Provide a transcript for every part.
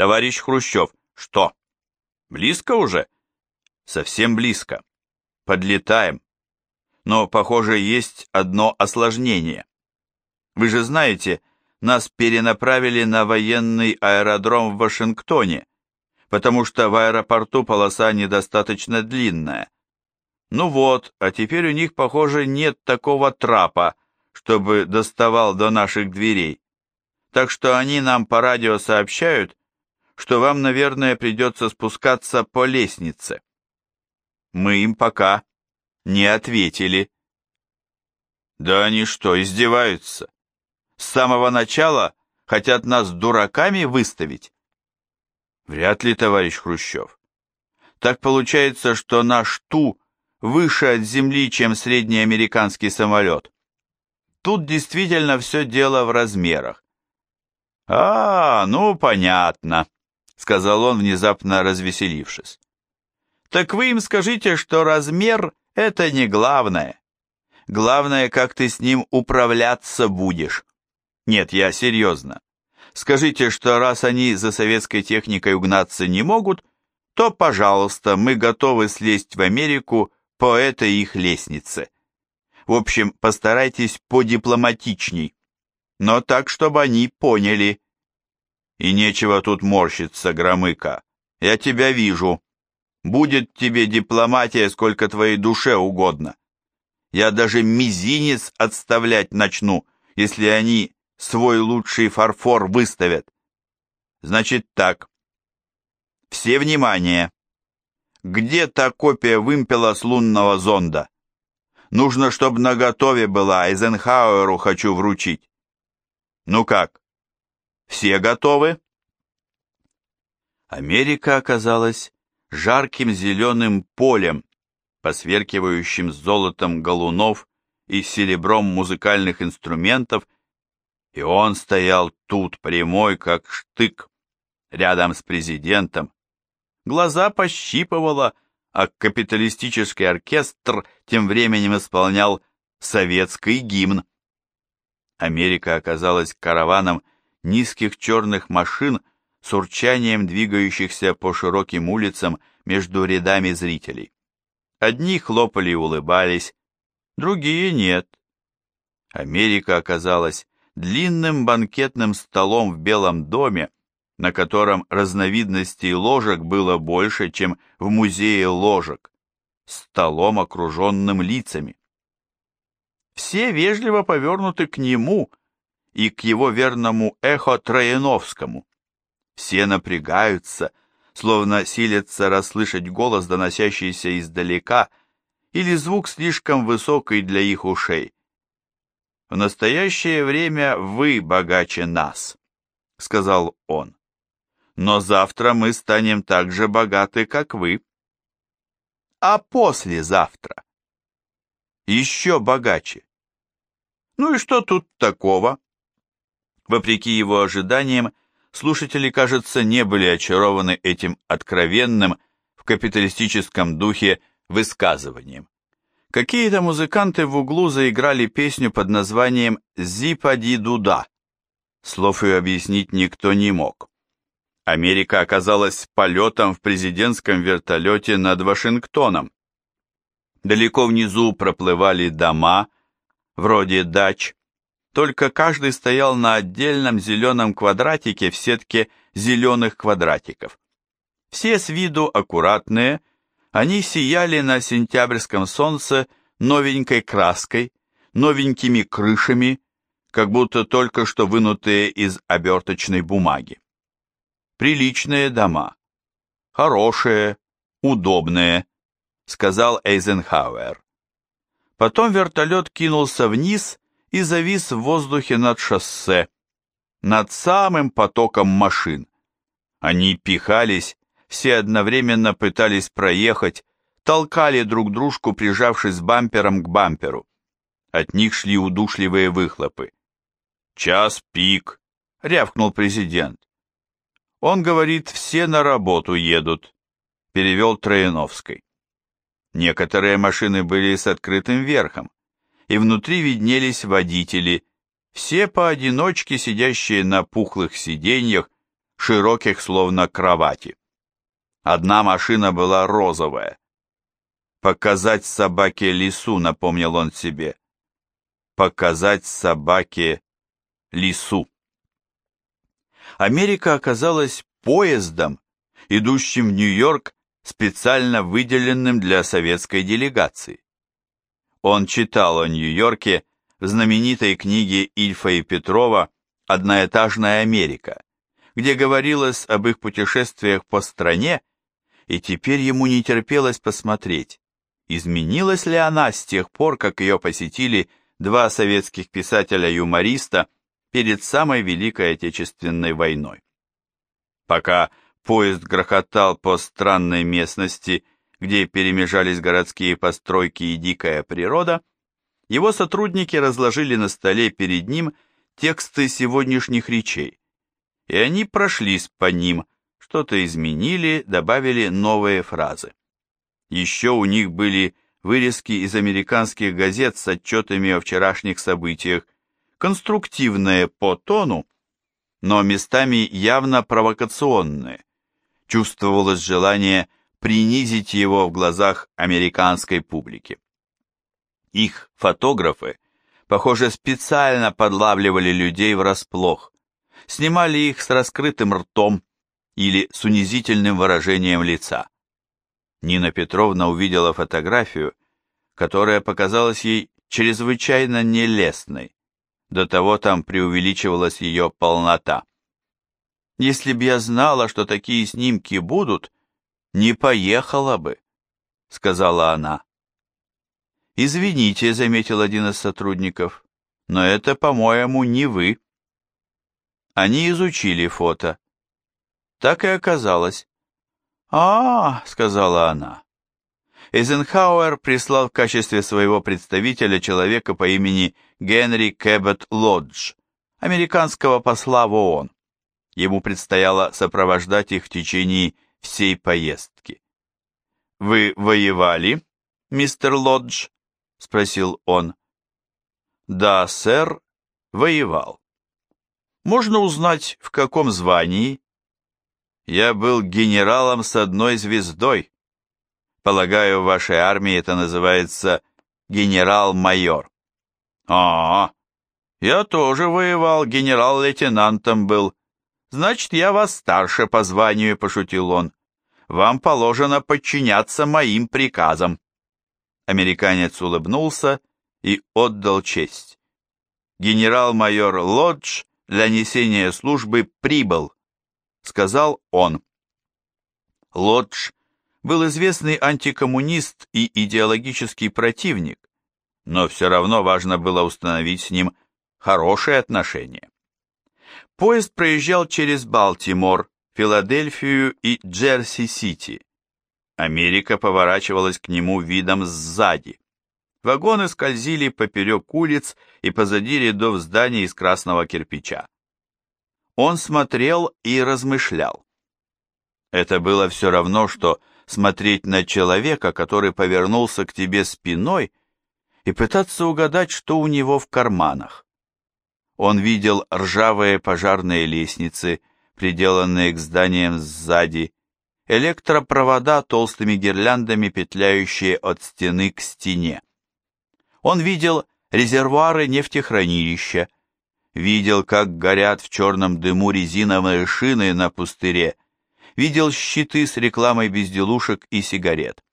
Товарищ Хрущев, что? Близко уже? Совсем близко. Подлетаем. Но, похоже, есть одно осложнение. Вы же знаете, нас перенаправили на военный аэродром в Вашингтоне, потому что в аэропорту полоса недостаточно длинная. Ну вот, а теперь у них, похоже, нет такого трапа, чтобы доставал до наших дверей. Так что они нам по радио сообщают, что вам, наверное, придется спускаться по лестнице. Мы им пока не ответили. Да они что, издеваются? С самого начала хотят нас дураками выставить? Вряд ли, товарищ Хрущев. Так получается, что наш Ту выше от земли, чем средний американский самолет. Тут действительно все дело в размерах. «А, ну, понятно», — сказал он, внезапно развеселившись. «Так вы им скажите, что размер — это не главное. Главное, как ты с ним управляться будешь. Нет, я серьезно. Скажите, что раз они за советской техникой угнаться не могут, то, пожалуйста, мы готовы слезть в Америку по этой их лестнице. В общем, постарайтесь подипломатичней, но так, чтобы они поняли. И нечего тут морщиться, Громыка. Я тебя вижу. Будет тебе дипломатия, сколько твоей душе угодно. Я даже мизинец отставлять начну, если они свой лучший фарфор выставят. Значит так. Все внимание. Где та копия вымпела с лунного зонда? Нужно, чтобы наготове была, Эйзенхауэру хочу вручить. Ну как, все готовы? Америка оказалась жарким зеленым полем, посверкивающим золотом галунов и серебром музыкальных инструментов и он стоял тут прямой, как штык, рядом с президентом. Глаза пощипывало, а капиталистический оркестр тем временем исполнял советский гимн. Америка оказалась караваном низких черных машин с урчанием двигающихся по широким улицам между рядами зрителей. Одни хлопали и улыбались, другие нет. Америка оказалась длинным банкетным столом в Белом доме, на котором разновидностей ложек было больше, чем в музее ложек, столом, окруженным лицами. Все вежливо повернуты к нему и к его верному эхо Трояновскому. Все напрягаются, словно силятся расслышать голос, доносящийся издалека, или звук слишком высокий для их ушей. В настоящее время вы богаче нас, сказал он. Но завтра мы станем так же богаты, как вы. А послезавтра еще богаче. Ну и что тут такого? Вопреки его ожиданиям, слушатели, кажется, не были очарованы этим откровенным в капиталистическом духе высказыванием. Какие-то музыканты в углу заиграли песню под названием «Зипади Дуда». Слов ее объяснить никто не мог. Америка оказалась полетом в президентском вертолете над Вашингтоном. Далеко внизу проплывали дома, вроде дач, только каждый стоял на отдельном зеленом квадратике в сетке зеленых квадратиков. Все с виду аккуратные, они сияли на сентябрьском солнце новенькой краской, новенькими крышами, как будто только что вынутые из оберточной бумаги. Приличные дома. Хорошие, удобные, сказал Эйзенхауэр. Потом вертолет кинулся вниз и завис в воздухе над шоссе, над самым потоком машин. Они пихались все одновременно пытались проехать, толкали друг дружку, прижавшись бампером к бамперу. От них шли удушливые выхлопы. «Час пик», — рявкнул президент. «Он говорит, все на работу едут», — перевел Трояновской. Некоторые машины были с открытым верхом, и внутри виднелись водители, все поодиночке сидящие на пухлых сиденьях, широких словно кровати. Одна машина была розовая. «Показать собаке лису», — напомнил он себе. «Показать собаке лису». Америка оказалась поездом, идущим в Нью-Йорк, специально выделенным для советской делегации. Он читал о Нью-Йорке в знаменитой книге Ильфа и Петрова «Одноэтажная Америка», где говорилось об их путешествиях по стране, и теперь ему не терпелось посмотреть, изменилась ли она с тех пор, как ее посетили два советских писателя-юмориста перед самой Великой Отечественной войной. Пока поезд грохотал по странной местности, где перемежались городские постройки и дикая природа, его сотрудники разложили на столе перед ним тексты сегодняшних речей, и они прошлись по ним, что-то изменили, добавили новые фразы. Еще у них были вырезки из американских газет с отчетами о вчерашних событиях, конструктивные по тону, но местами явно провокационные. Чувствовалось желание принизить его в глазах американской публики. Их фотографы, похоже, специально подлавливали людей врасплох, снимали их с раскрытым ртом или с унизительным выражением лица. Нина Петровна увидела фотографию, которая показалась ей чрезвычайно нелестной. До того там преувеличивалась ее полнота. Если б я знала, что такие снимки будут, не поехала бы, сказала она. Извините, заметил один из сотрудников, но это, по-моему, не вы. Они изучили фото. Так и оказалось. «А, — сказала она. Эйзенхауэр прислал в качестве своего представителя человека по имени Генри Кэббет Лодж, американского посла в ООН. Ему предстояло сопровождать их в течение всей поездки. «Вы воевали, мистер Лодж?» — спросил он. «Да, сэр, воевал. Можно узнать, в каком звании?» Я был генералом с одной звездой. Полагаю, в вашей армии это называется генерал-майор. А, я тоже воевал, генерал-лейтенантом был. Значит, я вас старше по званию, пошутил он. Вам положено подчиняться моим приказам. Американец улыбнулся и отдал честь. Генерал-майор Лодж для несения службы прибыл сказал он. Лодж был известный антикоммунист и идеологический противник, но все равно важно было установить с ним хорошие отношения. Поезд проезжал через Балтимор, Филадельфию и Джерси-Сити. Америка поворачивалась к нему видом сзади. Вагоны скользили поперек улиц и позади рядов зданий из красного кирпича. Он смотрел и размышлял. Это было все равно, что смотреть на человека, который повернулся к тебе спиной, и пытаться угадать, что у него в карманах. Он видел ржавые пожарные лестницы, приделанные к зданиям сзади, электропровода толстыми гирляндами, петляющие от стены к стене. Он видел резервуары нефтехранилища, видел, как горят в черном дыму резиновые шины на пустыре, видел щиты с рекламой безделушек и сигарет.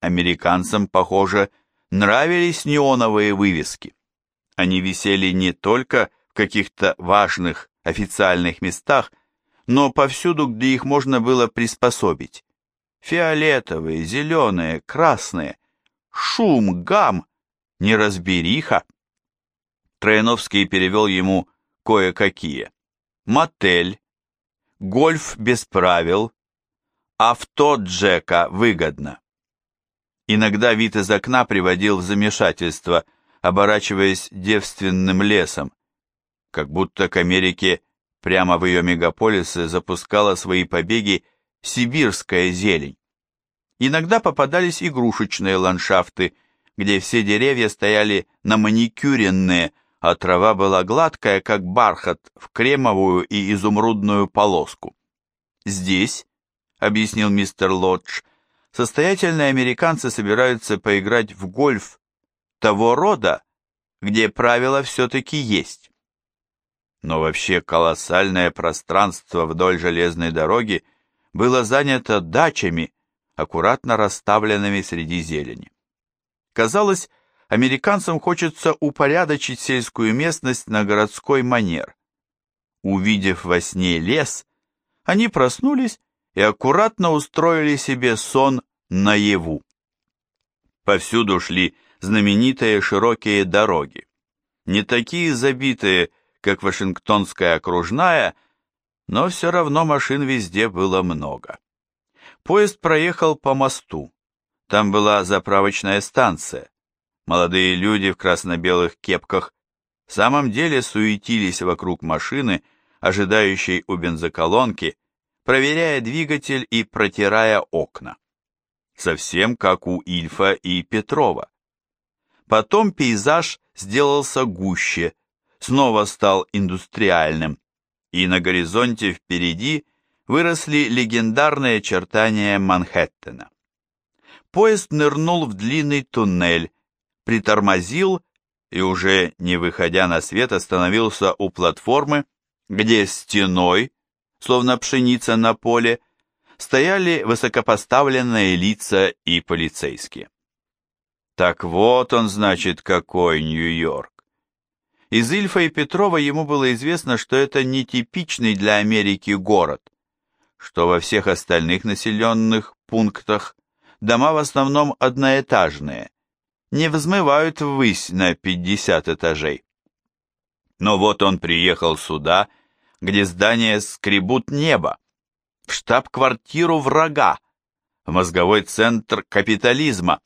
Американцам, похоже, нравились неоновые вывески. Они висели не только в каких-то важных официальных местах, но повсюду, где их можно было приспособить. Фиолетовые, зеленые, красные, шум, гам, неразбериха. Трояновский перевел ему кое-какие. Мотель, гольф без правил, авто Джека выгодно. Иногда вид из окна приводил в замешательство, оборачиваясь девственным лесом, как будто к Америке прямо в ее мегаполисы запускала свои побеги сибирская зелень. Иногда попадались игрушечные ландшафты, где все деревья стояли на маникюренные, а трава была гладкая, как бархат, в кремовую и изумрудную полоску. Здесь, объяснил мистер Лодж, состоятельные американцы собираются поиграть в гольф того рода, где правила все-таки есть. Но вообще колоссальное пространство вдоль железной дороги было занято дачами, аккуратно расставленными среди зелени. Казалось, американцам хочется упорядочить сельскую местность на городской манер. Увидев во сне лес, они проснулись и аккуратно устроили себе сон наяву. Повсюду шли знаменитые широкие дороги. Не такие забитые, как Вашингтонская окружная, но все равно машин везде было много. Поезд проехал по мосту. Там была заправочная станция. Молодые люди в красно-белых кепках в самом деле суетились вокруг машины, ожидающей у бензоколонки, проверяя двигатель и протирая окна. Совсем как у Ильфа и Петрова. Потом пейзаж сделался гуще, снова стал индустриальным, и на горизонте впереди выросли легендарные очертания Манхэттена. Поезд нырнул в длинный туннель, притормозил и уже не выходя на свет остановился у платформы, где стеной, словно пшеница на поле, стояли высокопоставленные лица и полицейские. Так вот он, значит, какой Нью-Йорк. Из Ильфа и Петрова ему было известно, что это нетипичный для Америки город, что во всех остальных населенных пунктах дома в основном одноэтажные, не взмывают ввысь на 50 этажей. Но вот он приехал сюда, где здания скребут небо, в штаб-квартиру врага, в мозговой центр капитализма,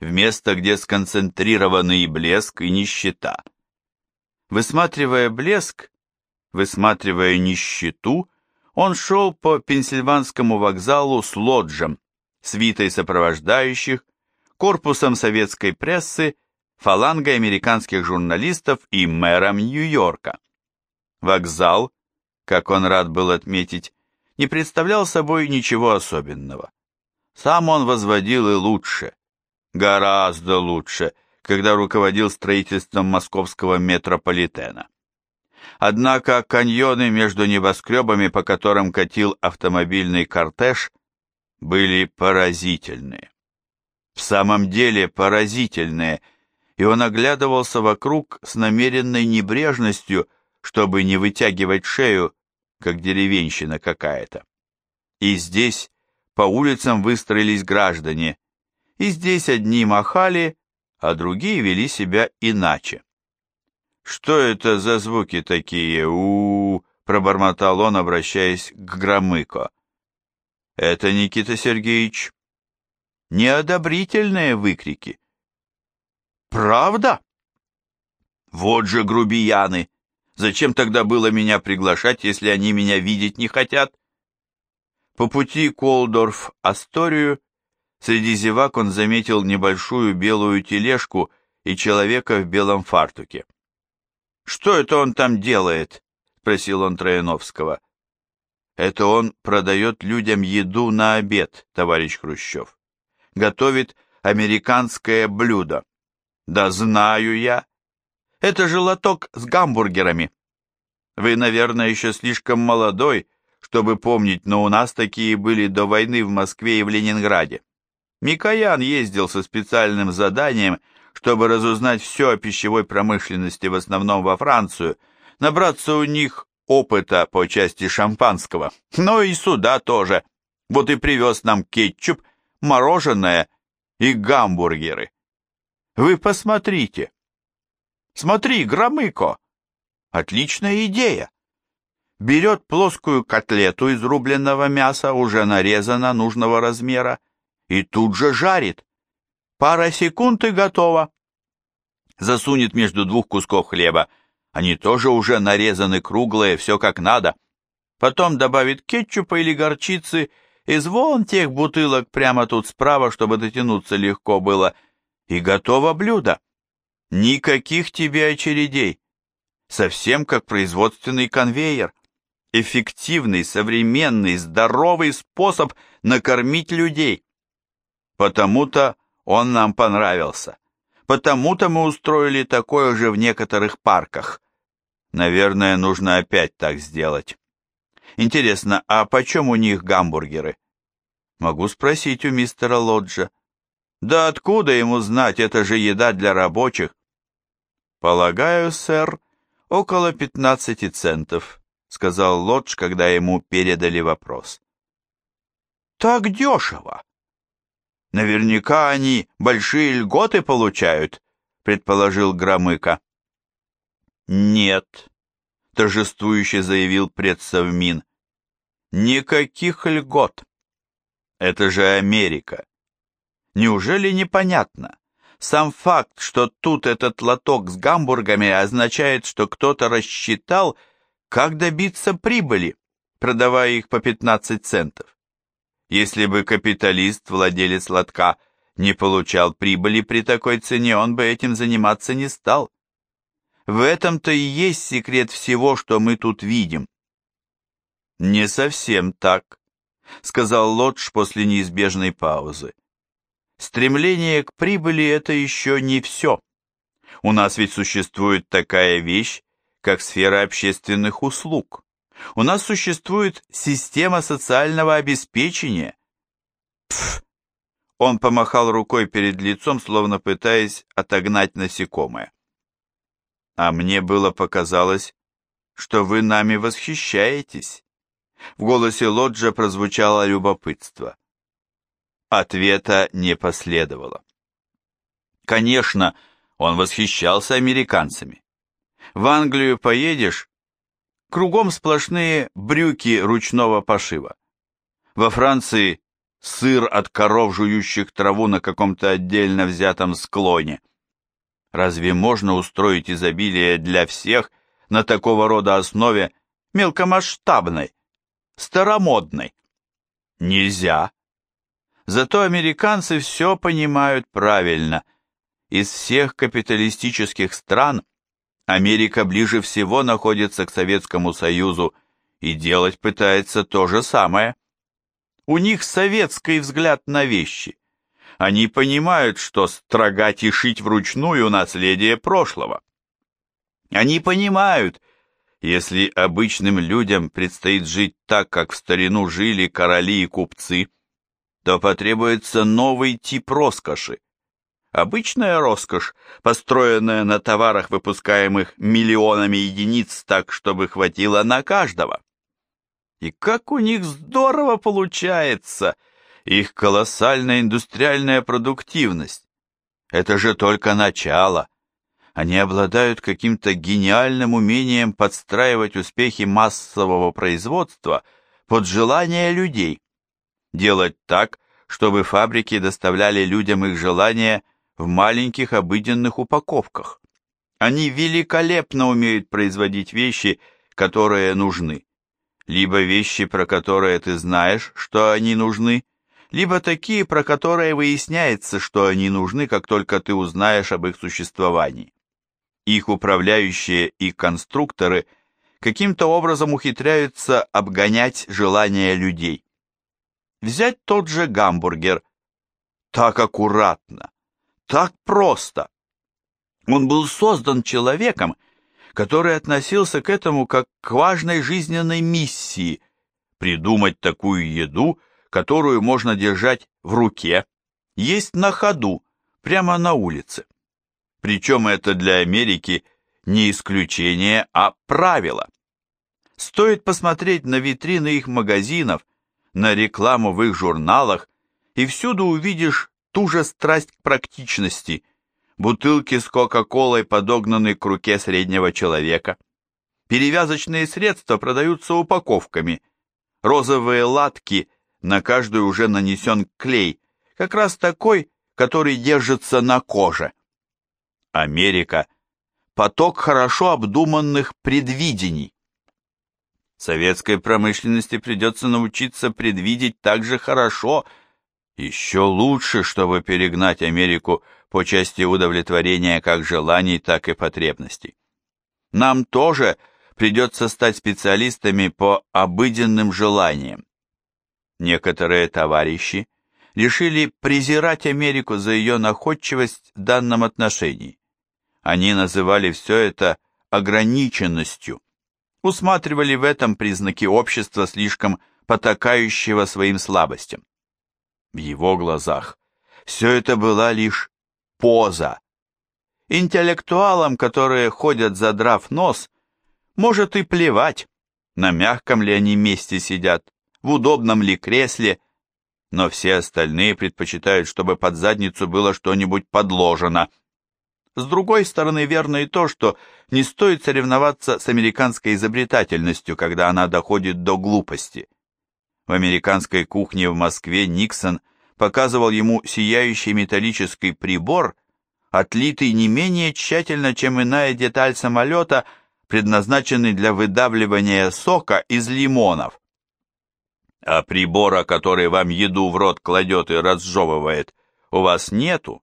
в место, где сконцентрированы и блеск, и нищета. Высматривая блеск, высматривая нищету, он шел по Пенсильванскому вокзалу с лоджем, свитой сопровождающих, корпусом советской прессы, фалангой американских журналистов и мэром Нью-Йорка. Вокзал, как он рад был отметить, не представлял собой ничего особенного. Сам он возводил и лучше, гораздо лучше – когда руководил строительством московского метрополитена. Однако каньоны между небоскребами, по которым катил автомобильный кортеж, были поразительные. В самом деле поразительные, и он оглядывался вокруг с намеренной небрежностью, чтобы не вытягивать шею, как деревенщина какая-то. И здесь по улицам выстроились граждане, и здесь одни махали, а другие вели себя иначе. «Что это за звуки такие? у, -у, -у пробормотал он, обращаясь к Громыко. «Это, Никита Сергеевич, неодобрительные выкрики». «Правда?» «Вот же грубияны! Зачем тогда было меня приглашать, если они меня видеть не хотят?» По пути Колдорф-Асторию Среди зевак он заметил небольшую белую тележку и человека в белом фартуке. «Что это он там делает?» — спросил он Трояновского. «Это он продает людям еду на обед, товарищ Хрущев. Готовит американское блюдо. Да знаю я. Это же лоток с гамбургерами. Вы, наверное, еще слишком молодой, чтобы помнить, но у нас такие были до войны в Москве и в Ленинграде. Микоян ездил со специальным заданием, чтобы разузнать все о пищевой промышленности, в основном во Францию, набраться у них опыта по части шампанского. Но и сюда тоже. Вот и привез нам кетчуп, мороженое и гамбургеры. Вы посмотрите. Смотри, Громыко. Отличная идея. Берет плоскую котлету из рубленного мяса, уже нарезана нужного размера, и тут же жарит. Пара секунд и готово. Засунет между двух кусков хлеба. Они тоже уже нарезаны круглые, все как надо. Потом добавит кетчупа или горчицы из вон тех бутылок прямо тут справа, чтобы дотянуться легко было. И готово блюдо. Никаких тебе очередей. совсем как производственный конвейер. Эффективный, современный, здоровый способ накормить людей. Потому-то он нам понравился. Потому-то мы устроили такое же в некоторых парках. Наверное, нужно опять так сделать. Интересно, а почем у них гамбургеры? Могу спросить у мистера Лоджа. Да откуда ему знать, это же еда для рабочих. Полагаю, сэр, около пятнадцати центов, сказал Лодж, когда ему передали вопрос. Так дешево. Наверняка они большие льготы получают, предположил Громыко. Нет, торжествующе заявил предсовмин. Никаких льгот. Это же Америка. Неужели непонятно? Сам факт, что тут этот лоток с гамбургами означает, что кто-то рассчитал, как добиться прибыли, продавая их по 15 центов. Если бы капиталист, владелец лотка, не получал прибыли при такой цене, он бы этим заниматься не стал. В этом-то и есть секрет всего, что мы тут видим. Не совсем так, сказал Лодж после неизбежной паузы. Стремление к прибыли – это еще не все. У нас ведь существует такая вещь, как сфера общественных услуг. У нас существует система социального обеспечения. Пф! Он помахал рукой перед лицом, словно пытаясь отогнать насекомое. А мне было показалось, что вы нами восхищаетесь. В голосе Лоджа прозвучало любопытство. Ответа не последовало. Конечно, он восхищался американцами. В Англию поедешь, кругом сплошные брюки ручного пошива. Во Франции сыр от коров, жующих траву на каком-то отдельно взятом склоне. Разве можно устроить изобилие для всех на такого рода основе мелкомасштабной, старомодной. Нельзя. Зато американцы все понимают правильно. Из всех капиталистических стран Америка ближе всего находится к Советскому Союзу и делать пытается то же самое. У них советский взгляд на вещи. Они понимают, что строгать и шить вручную наследие прошлого. Они понимают, если обычным людям предстоит жить так, как в старину жили короли и купцы, то потребуется новый тип роскоши. Обычная роскошь, построенная на товарах, выпускаемых миллионами единиц так, чтобы хватило на каждого. И как у них здорово получается, их колоссальная индустриальная продуктивность. Это же только начало. Они обладают каким-то гениальным умением подстраивать успехи массового производства под желания людей, делать так, чтобы фабрики доставляли людям их желания в маленьких обыденных упаковках. Они великолепно умеют производить вещи, которые нужны. Либо вещи, про которые ты знаешь, что они нужны, либо такие, про которые выясняется, что они нужны, как только ты узнаешь об их существовании. Их управляющие и конструкторы каким-то образом ухитряются обгонять желания людей. Взять тот же гамбургер. Так аккуратно, так просто. Он был создан человеком, который относился к этому как к важной жизненной миссии – придумать такую еду, которую можно держать в руке, есть на ходу, прямо на улице. Причем это для Америки не исключение, а правило. Стоит посмотреть на витрины их магазинов, на рекламу в их журналах, и всюду увидишь ту же страсть к практичности. Бутылки с Кока-Колой подогнаны к руке среднего человека. Перевязочные средства продаются упаковками. Розовые латки, на каждую уже нанесен клей, как раз такой, который держится на коже. Америка – поток хорошо обдуманных предвидений. Советской промышленности придется научиться предвидеть так же хорошо, еще лучше, чтобы перегнать Америку по части удовлетворения как желаний, так и потребностей. Нам тоже придется стать специалистами по обыденным желаниям. Некоторые товарищи решили презирать Америку за ее находчивость в данном отношении. Они называли все это ограниченностью, усматривали в этом признаки общества, слишком потакающего своим слабостям. В его глазах все это была лишь поза. Интеллектуалам, которые ходят задрав нос, может и плевать, на мягком ли они месте сидят, в удобном ли кресле, но все остальные предпочитают, чтобы под задницу было что-нибудь подложено. С другой стороны, верно и то, что не стоит соревноваться с американской изобретательностью, когда она доходит до глупости. В американской кухне в Москве Никсон показывал ему сияющий металлический прибор, отлитый не менее тщательно, чем иная деталь самолета, предназначенный для выдавливания сока из лимонов. А прибора, который вам еду в рот кладет и разжевывает, у вас нету,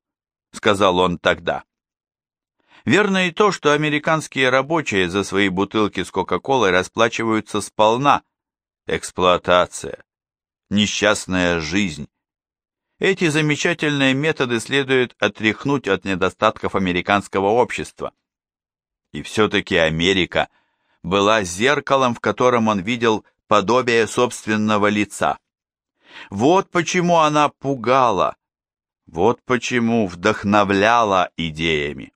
сказал он тогда. Верно и то, что американские рабочие за свои бутылки с Кока-Колой расплачиваются сполна. Эксплуатация. Несчастная жизнь. Эти замечательные методы следует отряхнуть от недостатков американского общества. И все-таки Америка была зеркалом, в котором он видел подобие собственного лица. Вот почему она пугала, вот почему вдохновляла идеями.